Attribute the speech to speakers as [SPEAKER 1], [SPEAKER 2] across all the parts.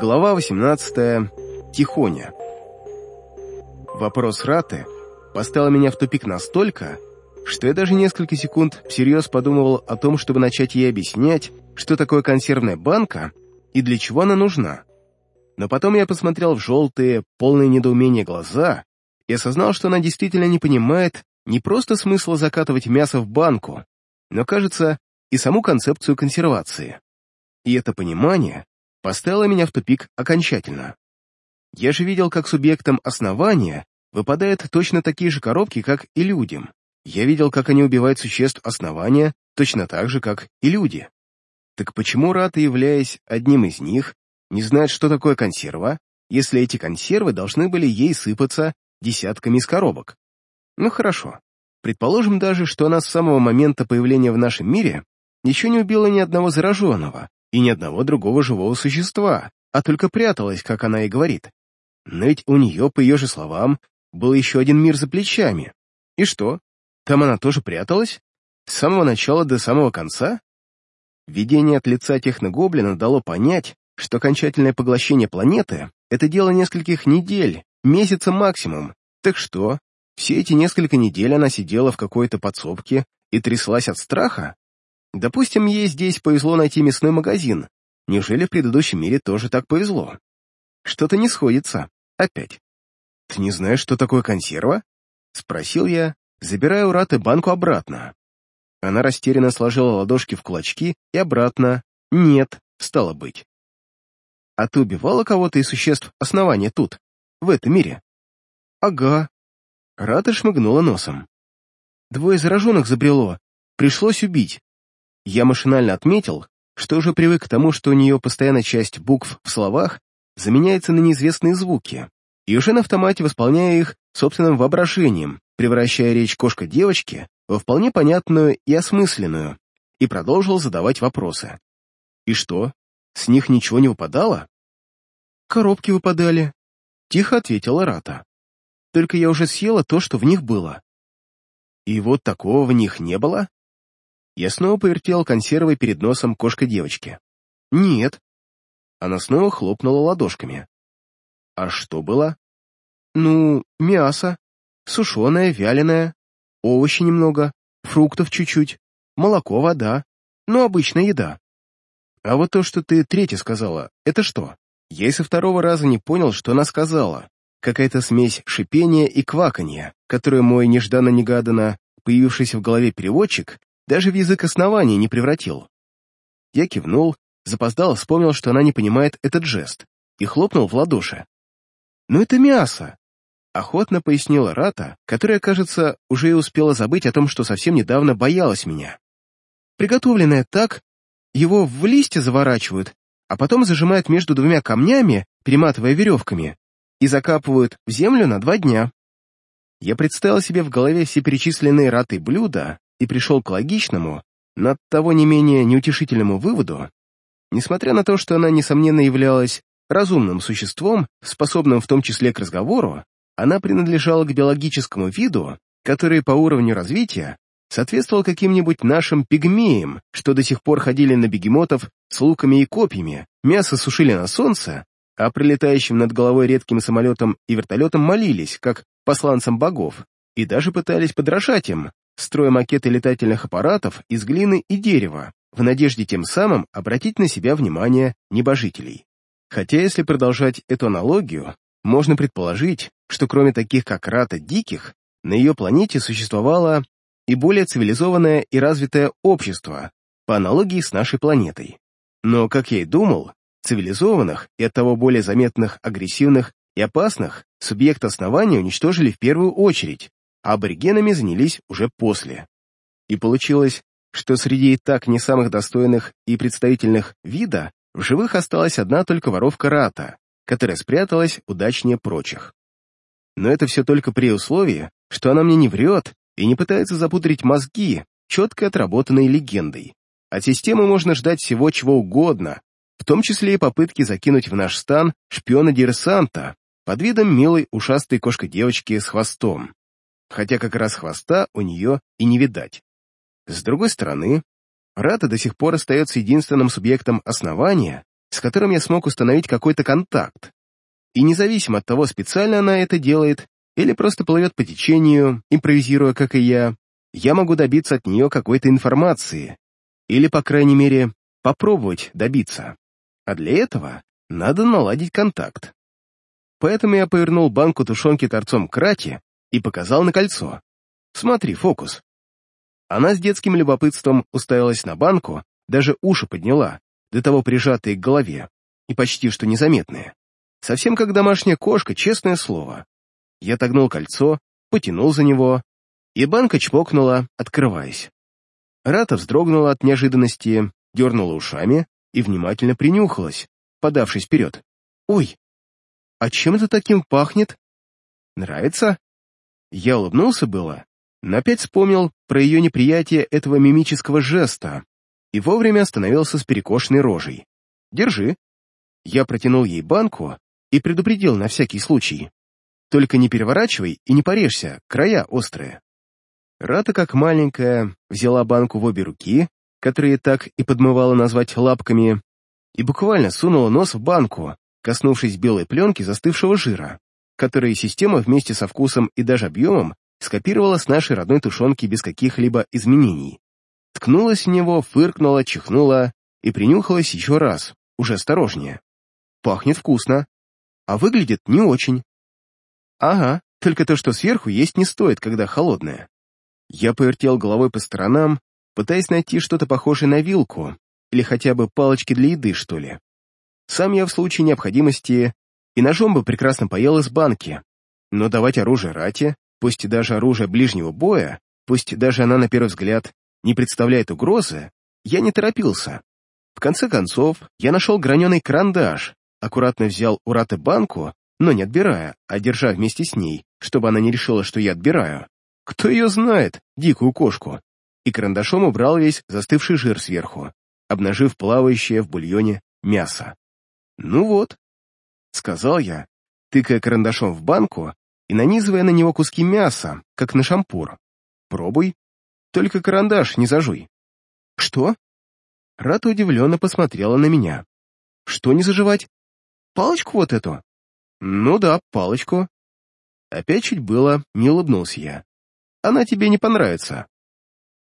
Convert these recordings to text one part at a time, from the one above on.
[SPEAKER 1] Глава 18. Тихоня. Вопрос Раты поставил меня в тупик настолько, что я даже несколько секунд всерьез подумывал о том, чтобы начать ей объяснять, что такое консервная банка и для чего она нужна. Но потом я посмотрел в желтые, полные недоумения глаза и осознал, что она действительно не понимает не просто смысла закатывать мясо в банку, но, кажется, и саму концепцию консервации. И это понимание поставило меня в тупик окончательно. Я же видел, как субъектам основания выпадают точно такие же коробки, как и людям. Я видел, как они убивают существ основания точно так же, как и люди. Так почему Рата, являясь одним из них, не знает, что такое консерва, если эти консервы должны были ей сыпаться десятками из коробок? Ну хорошо. Предположим даже, что она с самого момента появления в нашем мире еще не убила ни одного зараженного и ни одного другого живого существа, а только пряталась, как она и говорит. Но ведь у нее, по ее же словам, был еще один мир за плечами. И что? Там она тоже пряталась? С самого начала до самого конца? Видение от лица техногоблина дало понять, что окончательное поглощение планеты — это дело нескольких недель, месяца максимум. Так что, все эти несколько недель она сидела в какой-то подсобке и тряслась от страха? Допустим, ей здесь повезло найти мясной магазин. Неужели в предыдущем мире тоже так повезло? Что-то не сходится. Опять. «Ты не знаешь, что такое консерва?» — спросил я, забирая у Раты банку обратно. Она растерянно сложила ладошки в кулачки и обратно. «Нет, стало быть». «А ты убивала кого-то из существ основания тут, в этом мире?» «Ага». Рата шмыгнула носом. «Двое зараженных забрело. Пришлось убить. Я машинально отметил, что уже привык к тому, что у нее постоянная часть букв в словах заменяется на неизвестные звуки, и уже на автомате восполняя их собственным воображением, превращая речь кошка-девочки во вполне понятную и осмысленную, и продолжил задавать вопросы. «И что, с них ничего не выпадало?» «Коробки выпадали», — тихо ответила Рата. «Только я уже съела то, что в них было». «И вот такого в них не было?» Я снова повертел консервой перед носом кошка-девочки. «Нет». Она снова хлопнула ладошками. «А что было?» «Ну, мясо. Сушеное, вяленое. Овощи немного. Фруктов чуть-чуть. Молоко, вода. Ну, обычная еда. А вот то, что ты третье сказала, это что? Я и со второго раза не понял, что она сказала. Какая-то смесь шипения и кваканья, которую мой нежданно-негаданно появившийся в голове переводчик даже в язык основания не превратил. Я кивнул, запоздал, вспомнил, что она не понимает этот жест, и хлопнул в ладоши. «Ну это мясо!» — охотно пояснила Рата, которая, кажется, уже и успела забыть о том, что совсем недавно боялась меня. «Приготовленное так, его в листья заворачивают, а потом зажимают между двумя камнями, перематывая веревками, и закапывают в землю на два дня». Я представил себе в голове все перечисленные Ратой блюда, и пришел к логичному, но того не менее неутешительному выводу, несмотря на то, что она, несомненно, являлась разумным существом, способным в том числе к разговору, она принадлежала к биологическому виду, который по уровню развития соответствовал каким-нибудь нашим пигмеям, что до сих пор ходили на бегемотов с луками и копьями, мясо сушили на солнце, а прилетающим над головой редким самолетом и вертолетом молились, как посланцам богов, и даже пытались подражать им, строя макеты летательных аппаратов из глины и дерева, в надежде тем самым обратить на себя внимание небожителей. Хотя, если продолжать эту аналогию, можно предположить, что кроме таких как Рата Диких, на ее планете существовало и более цивилизованное и развитое общество, по аналогии с нашей планетой. Но, как я и думал, цивилизованных и оттого более заметных, агрессивных и опасных субъект основания уничтожили в первую очередь, а аборигенами занялись уже после. И получилось, что среди и так не самых достойных и представительных вида в живых осталась одна только воровка Рата, которая спряталась удачнее прочих. Но это все только при условии, что она мне не врет и не пытается запудрить мозги четко отработанной легендой. От системы можно ждать всего чего угодно, в том числе и попытки закинуть в наш стан шпиона-диверсанта под видом милой ушастой кошка-девочки с хвостом хотя как раз хвоста у нее и не видать. С другой стороны, Рата до сих пор остается единственным субъектом основания, с которым я смог установить какой-то контакт. И независимо от того, специально она это делает или просто плывет по течению, импровизируя, как и я, я могу добиться от нее какой-то информации. Или, по крайней мере, попробовать добиться. А для этого надо наладить контакт. Поэтому я повернул банку тушенки торцом к Рате и показал на кольцо. Смотри, фокус. Она с детским любопытством уставилась на банку, даже уши подняла, до того прижатые к голове, и почти что незаметные. Совсем как домашняя кошка, честное слово. Я отогнул кольцо, потянул за него, и банка чмокнула, открываясь. Рата вздрогнула от неожиданности, дернула ушами и внимательно принюхалась, подавшись вперед. «Ой, а чем это таким пахнет? Нравится?» Я улыбнулся было, но опять вспомнил про ее неприятие этого мимического жеста и вовремя остановился с перекошенной рожей. «Держи». Я протянул ей банку и предупредил на всякий случай. «Только не переворачивай и не порежься, края острые». Рата, как маленькая, взяла банку в обе руки, которые так и подмывала назвать лапками, и буквально сунула нос в банку, коснувшись белой пленки застывшего жира, который система вместе со вкусом и даже объемом скопировала с нашей родной тушенки без каких-либо изменений. Ткнулась в него, фыркнула, чихнула и принюхалась еще раз, уже осторожнее. Пахнет вкусно, а выглядит не очень. Ага, только то, что сверху есть не стоит, когда холодное. Я повертел головой по сторонам, пытаясь найти что-то похожее на вилку, или хотя бы палочки для еды, что ли. Сам я в случае необходимости и ножом бы прекрасно поел из банки, но давать оружие рате, пусть даже оружие ближнего боя, пусть даже она на первый взгляд не представляет угрозы, я не торопился. В конце концов, я нашел граненый карандаш, аккуратно взял у Раты банку, но не отбирая, а держа вместе с ней, чтобы она не решила, что я отбираю. Кто ее знает, дикую кошку? И карандашом убрал весь застывший жир сверху, обнажив плавающее в бульоне мясо. «Ну вот», — сказал я, тыкая карандашом в банку и нанизывая на него куски мяса, как на шампур. «Пробуй. Только карандаш не зажуй». «Что?» Рата удивленно посмотрела на меня. «Что не заживать? Палочку вот эту?» «Ну да, палочку». Опять чуть было не улыбнулся я. «Она тебе не понравится».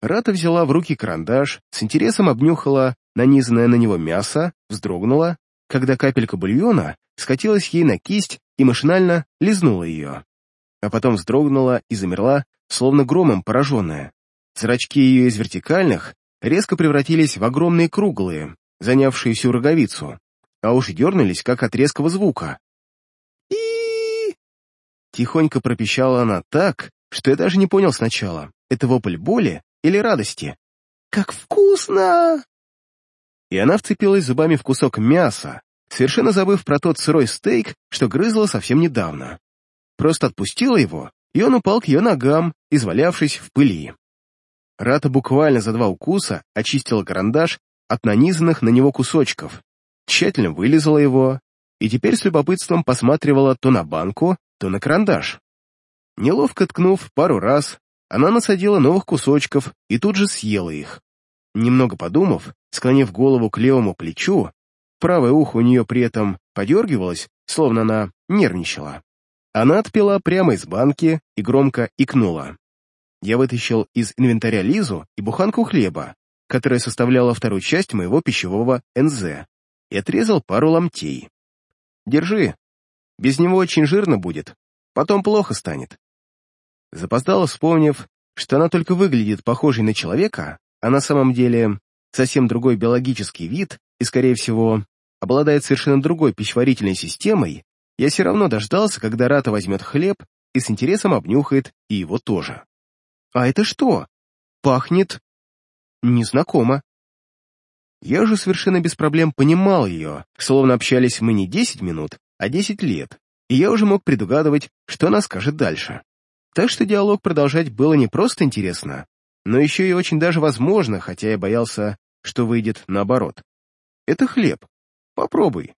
[SPEAKER 1] Рата взяла в руки карандаш, с интересом обнюхала нанизанное на него мясо, вздрогнула когда капелька бульона скатилась ей на кисть и машинально лизнула ее. А потом вздрогнула и замерла, словно громом пораженная. Зрачки ее из вертикальных резко превратились в огромные круглые, занявшие всю роговицу, а уши дернулись, как от резкого звука. и Тихонько пропищала она так, что я даже не понял сначала, это вопль боли или радости. «Как вкусно!» И она вцепилась зубами в кусок мяса, совершенно забыв про тот сырой стейк, что грызла совсем недавно. Просто отпустила его, и он упал к ее ногам, извалявшись в пыли. Рата буквально за два укуса очистила карандаш от нанизанных на него кусочков, тщательно вылизала его и теперь с любопытством посматривала то на банку, то на карандаш. Неловко ткнув пару раз, она насадила новых кусочков и тут же съела их. Немного подумав, склонив голову к левому плечу, правое ухо у нее при этом подергивалось, словно она нервничала. Она отпила прямо из банки и громко икнула. Я вытащил из инвентаря Лизу и буханку хлеба, которая составляла вторую часть моего пищевого НЗ, и отрезал пару ломтей. «Держи. Без него очень жирно будет. Потом плохо станет». Запоздало вспомнив, что она только выглядит похожей на человека, а на самом деле совсем другой биологический вид и, скорее всего, обладает совершенно другой пищеварительной системой, я все равно дождался, когда Рата возьмет хлеб и с интересом обнюхает и его тоже. «А это что? Пахнет...» «Незнакомо». Я же совершенно без проблем понимал ее, словно общались мы не десять минут, а десять лет, и я уже мог предугадывать, что она скажет дальше. Так что диалог продолжать было не просто интересно, но еще и очень даже возможно, хотя я боялся, что выйдет наоборот. Это хлеб. Попробуй.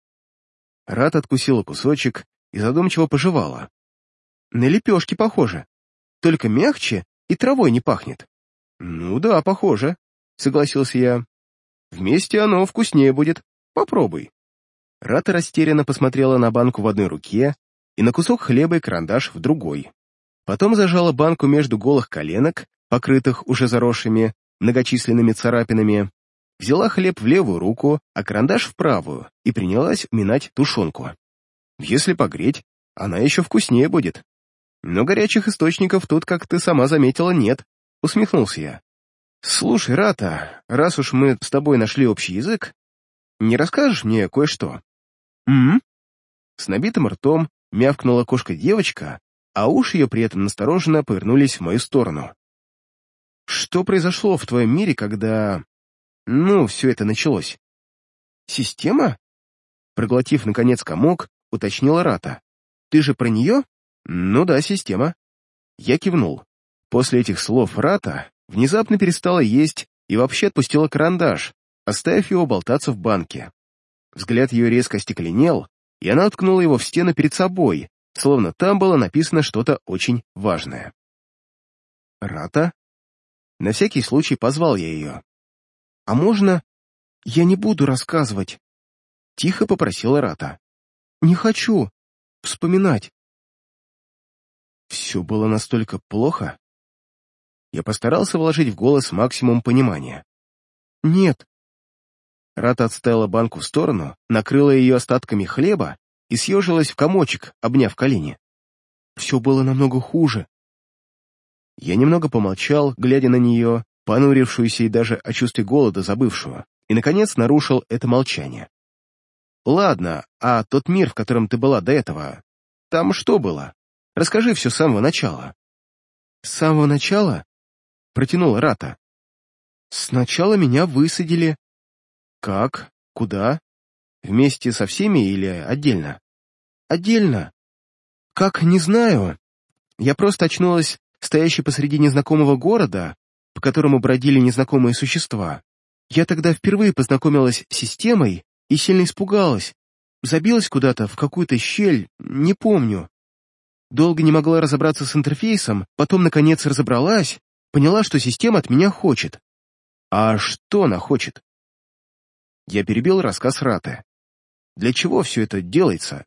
[SPEAKER 1] Рат откусила кусочек и задумчиво пожевала. На лепешки похоже. Только мягче и травой не пахнет. Ну да, похоже, согласился я. Вместе оно вкуснее будет. Попробуй. Рата растерянно посмотрела на банку в одной руке и на кусок хлеба и карандаш в другой. Потом зажала банку между голых коленок, покрытых уже заросшими, многочисленными царапинами, взяла хлеб в левую руку, а карандаш в правую, и принялась уминать тушенку. Если погреть, она еще вкуснее будет. Но горячих источников тут, как ты сама заметила, нет, усмехнулся я. Слушай, Рата, раз уж мы с тобой нашли общий язык, не расскажешь мне кое-что? М? С набитым ртом мявкнула кошка-девочка, а уши ее при этом настороженно повернулись в мою сторону. Что произошло в твоем мире, когда... Ну, все это началось? Система? Проглотив, наконец, комок, уточнила Рата. Ты же про нее? Ну да, система. Я кивнул. После этих слов Рата внезапно перестала есть и вообще отпустила карандаш, оставив его болтаться в банке. Взгляд ее резко стекленел, и она уткнула его в стену перед собой, словно там было написано что-то очень важное. «Рата?» На всякий случай позвал я ее. «А можно...» «Я не буду рассказывать», — тихо попросила Рата. «Не хочу вспоминать». Все было настолько плохо? Я постарался вложить в голос максимум понимания. «Нет». Рата отставила банку в сторону, накрыла ее остатками хлеба и съежилась в комочек, обняв колени. Все было намного хуже. Я немного помолчал, глядя на нее, понурившуюся и даже о чувстве голода забывшую, и, наконец, нарушил это молчание. «Ладно, а тот мир, в котором ты была до этого, там что было? Расскажи все с самого начала». «С самого начала?» — протянула Рата. «Сначала меня высадили». «Как? Куда? Вместе со всеми или отдельно?» «Отдельно. Как, не знаю. Я просто очнулась, стоящей посреди незнакомого города, по которому бродили незнакомые существа. Я тогда впервые познакомилась с системой и сильно испугалась. Забилась куда-то в какую-то щель, не помню. Долго не могла разобраться с интерфейсом, потом, наконец, разобралась Поняла, что система от меня хочет. А что она хочет? Я перебил рассказ Раты. Для чего все это делается?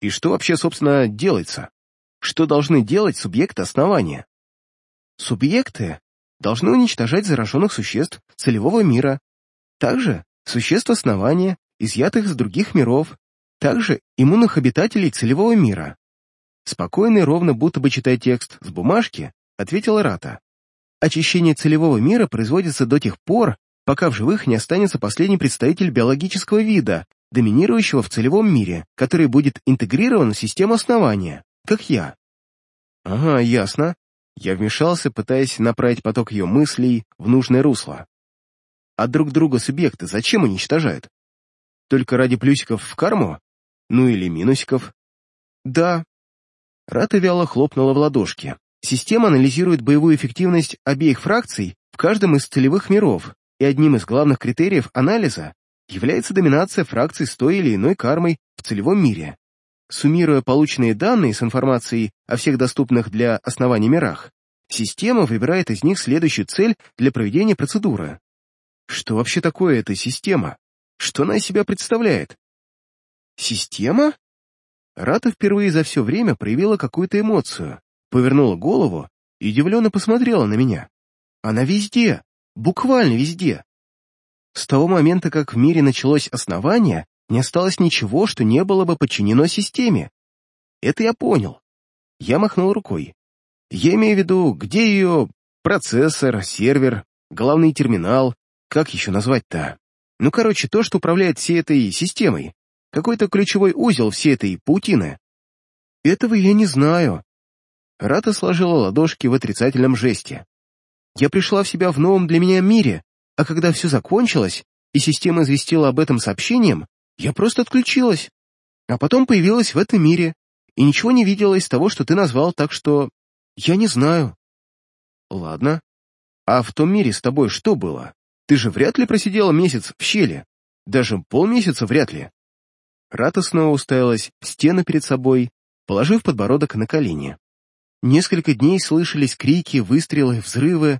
[SPEAKER 1] И что вообще, собственно, делается? Что должны делать субъекты основания? Субъекты должны уничтожать зараженных существ целевого мира. Также существ основания, изъятых из других миров, также иммунных обитателей целевого мира. Спокойно и ровно, будто бы читая текст с бумажки, ответила Рата. Очищение целевого мира производится до тех пор, пока в живых не останется последний представитель биологического вида, доминирующего в целевом мире, который будет интегрирован в систему основания, как я. Ага, ясно. Я вмешался, пытаясь направить поток ее мыслей в нужное русло. А друг друга субъекты зачем уничтожают? Только ради плюсиков в карму? Ну или минусиков? Да. Рата вяло хлопнула в ладошки. Система анализирует боевую эффективность обеих фракций в каждом из целевых миров, и одним из главных критериев анализа является доминация фракций с той или иной кармой в целевом мире. Суммируя полученные данные с информацией о всех доступных для оснований мирах, система выбирает из них следующую цель для проведения процедуры. Что вообще такое эта система? Что она из себя представляет? Система? Рата впервые за все время проявила какую-то эмоцию, повернула голову и удивленно посмотрела на меня. Она везде, буквально везде. С того момента, как в мире началось основание, не осталось ничего, что не было бы подчинено системе. Это я понял. Я махнул рукой. Я имею в виду, где ее процессор, сервер, главный терминал, как еще назвать-то? Ну, короче, то, что управляет всей этой системой. Какой-то ключевой узел всей этой паутины. Этого я не знаю, Рата сложила ладошки в отрицательном жесте. «Я пришла в себя в новом для меня мире, а когда все закончилось, и система известила об этом сообщением, я просто отключилась. А потом появилась в этом мире, и ничего не видела из того, что ты назвал, так что... я не знаю». «Ладно. А в том мире с тобой что было? Ты же вряд ли просидела месяц в щели. Даже полмесяца вряд ли». Рата снова уставилась в стену перед собой, положив подбородок на колени. Несколько дней слышались крики, выстрелы, взрывы.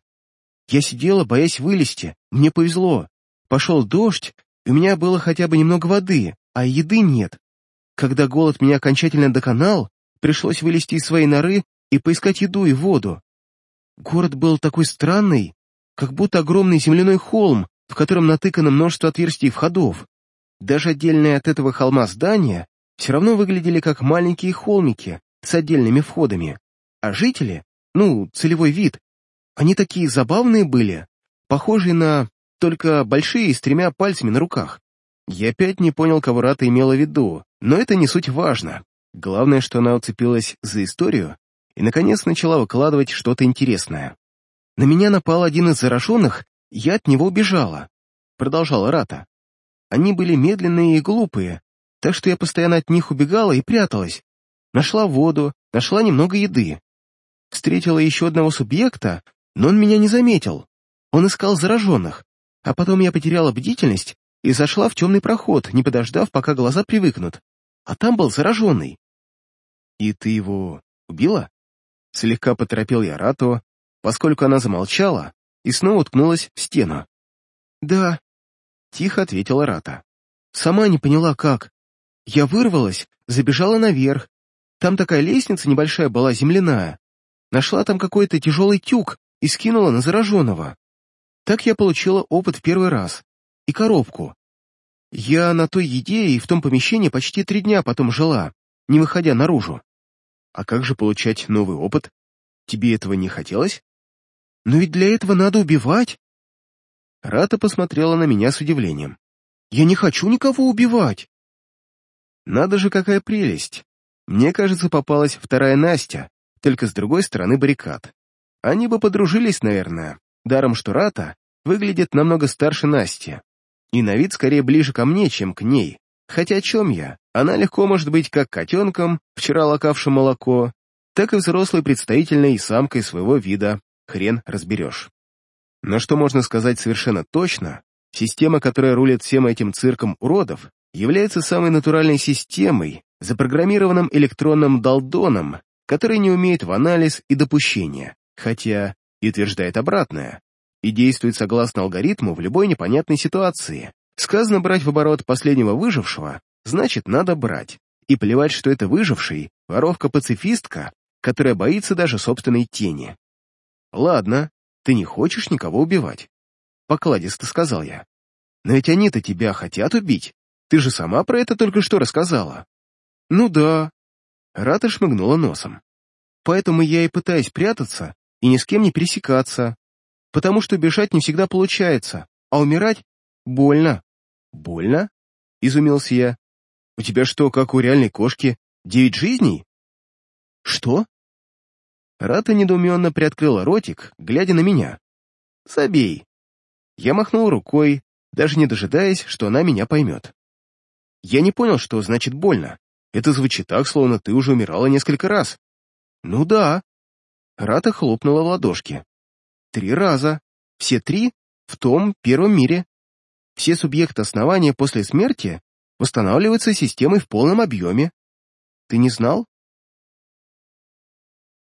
[SPEAKER 1] Я сидела, боясь вылезти. Мне повезло. Пошел дождь, и у меня было хотя бы немного воды, а еды нет. Когда голод меня окончательно доконал, пришлось вылезти из своей норы и поискать еду и воду. Город был такой странный, как будто огромный земляной холм, в котором натыкано множество отверстий входов. Даже отдельные от этого холма здания все равно выглядели как маленькие холмики с отдельными входами. А жители, ну, целевой вид, они такие забавные были, похожие на только большие с тремя пальцами на руках. Я опять не понял, кого Рата имела в виду, но это не суть важно. Главное, что она уцепилась за историю и, наконец, начала выкладывать что-то интересное. «На меня напал один из зараженных, я от него убежала», — продолжала Рата. «Они были медленные и глупые, так что я постоянно от них убегала и пряталась. Нашла воду, нашла немного еды. Встретила еще одного субъекта, но он меня не заметил. Он искал зараженных, а потом я потеряла бдительность и зашла в темный проход, не подождав, пока глаза привыкнут. А там был зараженный. «И ты его убила?» Слегка поторопил я Рату, поскольку она замолчала и снова уткнулась в стену. «Да», — тихо ответила Рата. «Сама не поняла, как. Я вырвалась, забежала наверх. Там такая лестница небольшая была, земляная. Нашла там какой-то тяжелый тюк и скинула на зараженного. Так я получила опыт в первый раз. И коробку. Я на той еде и в том помещении почти три дня потом жила, не выходя наружу. А как же получать новый опыт? Тебе этого не хотелось? Но ведь для этого надо убивать. Рата посмотрела на меня с удивлением. Я не хочу никого убивать. Надо же, какая прелесть. Мне кажется, попалась вторая Настя, только с другой стороны баррикад. Они бы подружились, наверное, даром что Рата выглядит намного старше Насти, и на вид скорее ближе ко мне, чем к ней. Хотя о чем я? Она легко может быть как котенком, вчера лакавшим молоко, так и взрослой представительной самкой своего вида, хрен разберешь. Но что можно сказать совершенно точно, система, которая рулит всем этим цирком уродов, является самой натуральной системой, запрограммированным электронным долдоном, который не умеет в анализ и допущение, хотя и утверждает обратное и действует согласно алгоритму в любой непонятной ситуации. Сказано брать в оборот последнего выжившего, значит, надо брать. И плевать, что это выживший, воровка-пацифистка, которая боится даже собственной тени. «Ладно, ты не хочешь никого убивать», — покладисто сказал я. «Но ведь они-то тебя хотят убить. Ты же сама про это только что рассказала». «Ну да». Рата шмыгнула носом. «Поэтому я и пытаюсь прятаться и ни с кем не пересекаться, потому что бежать не всегда получается, а умирать больно». «Больно?» — изумился я. «У тебя что, как у реальной кошки, девять жизней?» «Что?» Рата недоуменно приоткрыла ротик, глядя на меня. «Забей». Я махнул рукой, даже не дожидаясь, что она меня поймет. Я не понял, что значит больно. Это звучит так, словно ты уже умирала несколько раз. Ну да. Рата хлопнула в ладошки. Три раза. Все три в том первом мире. Все субъекты основания после смерти восстанавливаются системой в полном объеме. Ты не знал?